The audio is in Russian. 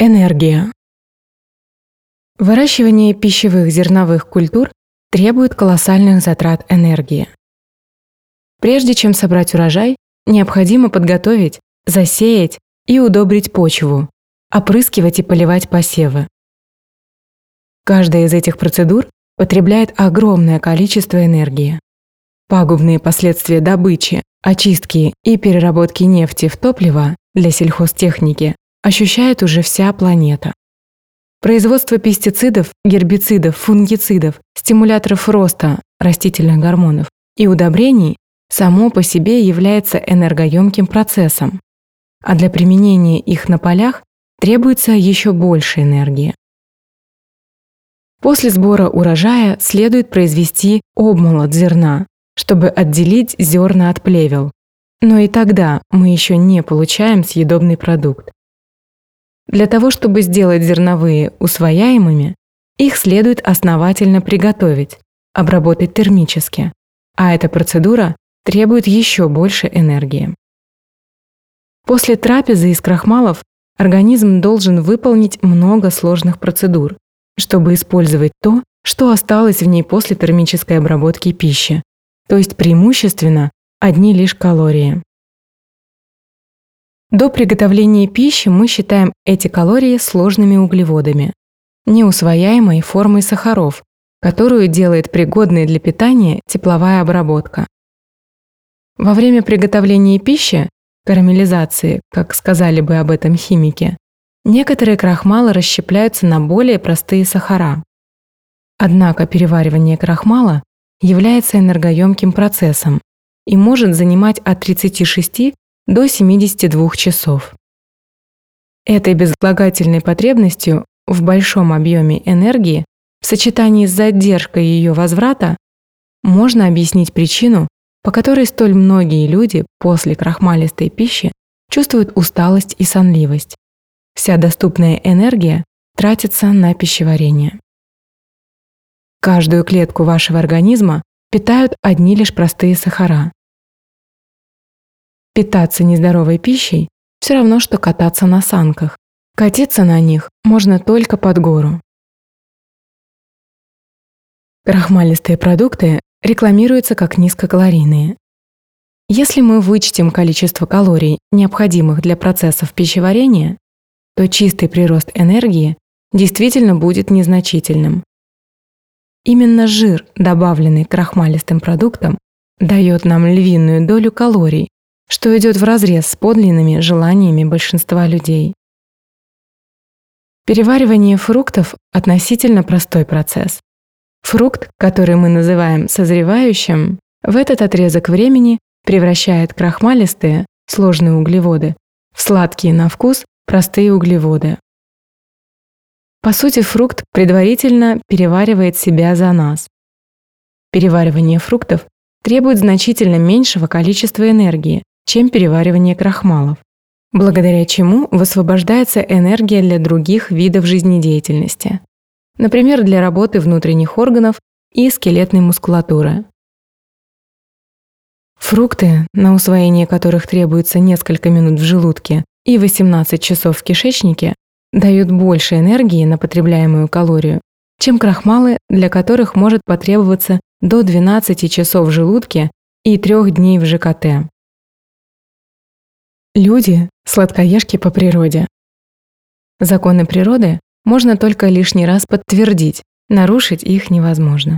Энергия. Выращивание пищевых зерновых культур требует колоссальных затрат энергии. Прежде чем собрать урожай, необходимо подготовить, засеять и удобрить почву, опрыскивать и поливать посевы. Каждая из этих процедур потребляет огромное количество энергии. Пагубные последствия добычи, очистки и переработки нефти в топливо для сельхозтехники ощущает уже вся планета. Производство пестицидов, гербицидов, фунгицидов, стимуляторов роста растительных гормонов и удобрений само по себе является энергоемким процессом, а для применения их на полях требуется еще больше энергии. После сбора урожая следует произвести обмолот зерна, чтобы отделить зерна от плевел. Но и тогда мы еще не получаем съедобный продукт. Для того, чтобы сделать зерновые усвояемыми, их следует основательно приготовить, обработать термически, а эта процедура требует еще больше энергии. После трапезы из крахмалов организм должен выполнить много сложных процедур, чтобы использовать то, что осталось в ней после термической обработки пищи, то есть преимущественно одни лишь калории. До приготовления пищи мы считаем эти калории сложными углеводами, неусвояемой формой сахаров, которую делает пригодной для питания тепловая обработка. Во время приготовления пищи, карамелизации, как сказали бы об этом химики, некоторые крахмалы расщепляются на более простые сахара. Однако переваривание крахмала является энергоемким процессом и может занимать от 36 до 72 часов. Этой безотлагательной потребностью в большом объеме энергии в сочетании с задержкой ее возврата можно объяснить причину, по которой столь многие люди после крахмалистой пищи чувствуют усталость и сонливость. Вся доступная энергия тратится на пищеварение. Каждую клетку вашего организма питают одни лишь простые сахара, Питаться нездоровой пищей – все равно, что кататься на санках. Катиться на них можно только под гору. Крахмалистые продукты рекламируются как низкокалорийные. Если мы вычтем количество калорий, необходимых для процессов пищеварения, то чистый прирост энергии действительно будет незначительным. Именно жир, добавленный крахмалистым продуктам, дает нам львиную долю калорий, что идет вразрез с подлинными желаниями большинства людей. Переваривание фруктов – относительно простой процесс. Фрукт, который мы называем созревающим, в этот отрезок времени превращает крахмалистые, сложные углеводы, в сладкие на вкус, простые углеводы. По сути, фрукт предварительно переваривает себя за нас. Переваривание фруктов требует значительно меньшего количества энергии, чем переваривание крахмалов, благодаря чему высвобождается энергия для других видов жизнедеятельности, например, для работы внутренних органов и скелетной мускулатуры. Фрукты, на усвоение которых требуется несколько минут в желудке и 18 часов в кишечнике, дают больше энергии на потребляемую калорию, чем крахмалы, для которых может потребоваться до 12 часов в желудке и 3 дней в ЖКТ. Люди – сладкоежки по природе. Законы природы можно только лишний раз подтвердить, нарушить их невозможно.